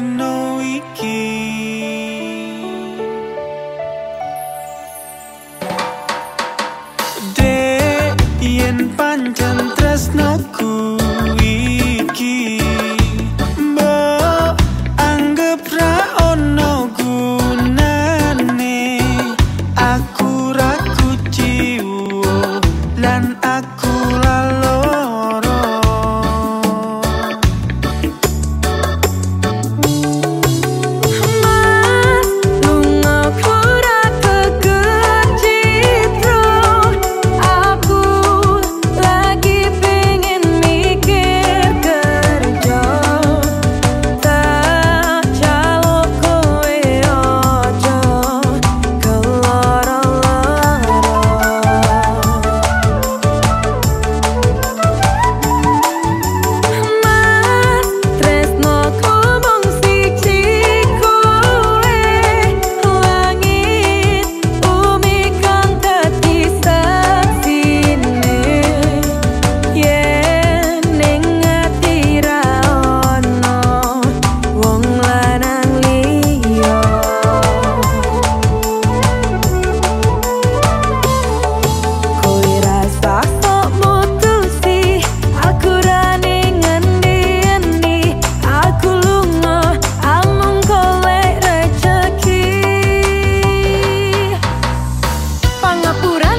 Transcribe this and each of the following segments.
no iki tresnaku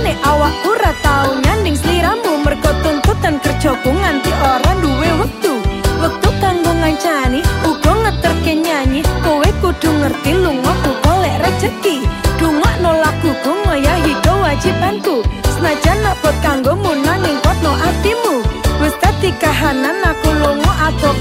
nek awak ora tau nyanding sliramu mergo tuntutan kerjoku nganti ora duwe wektu. Wektu kanggo ngancani uga ngeterke nyanyi. Kowe kudu ngerti lunga ku golek rejeki. Dungak nolaku ku ngayahi kewajibanku. Senajan nopot kanggo munaning potno atimu. Wis tadi kahanan aku lungo atau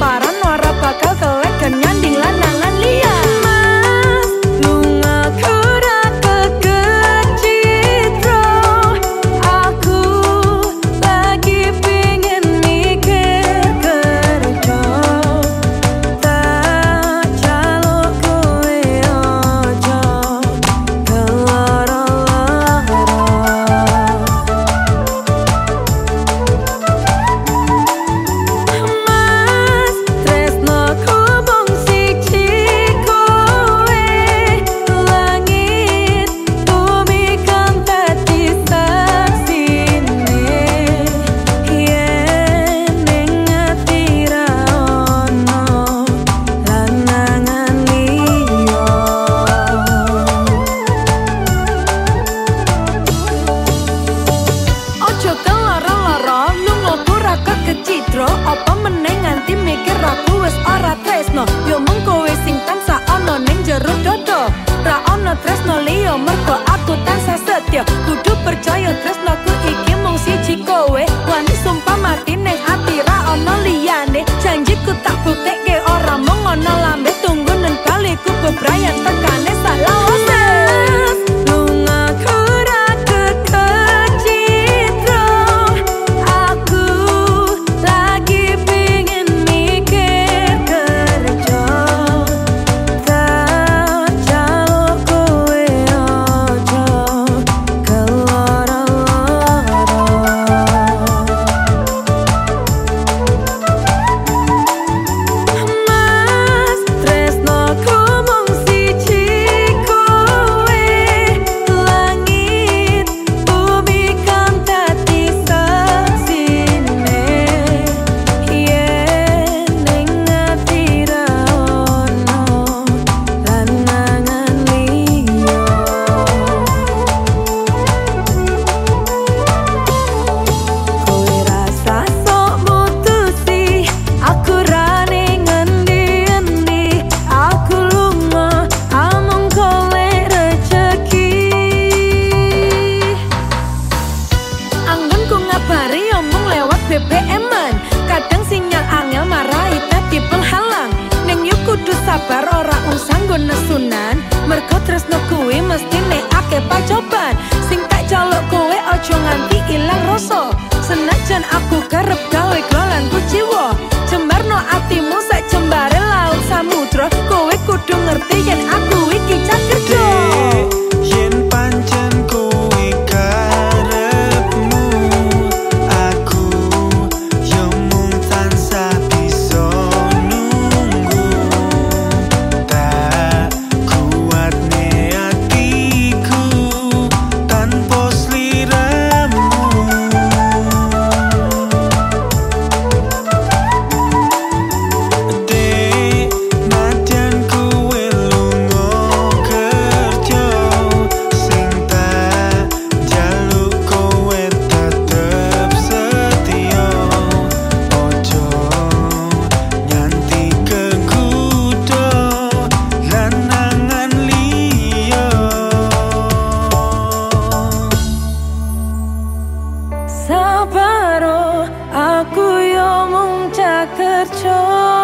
joy.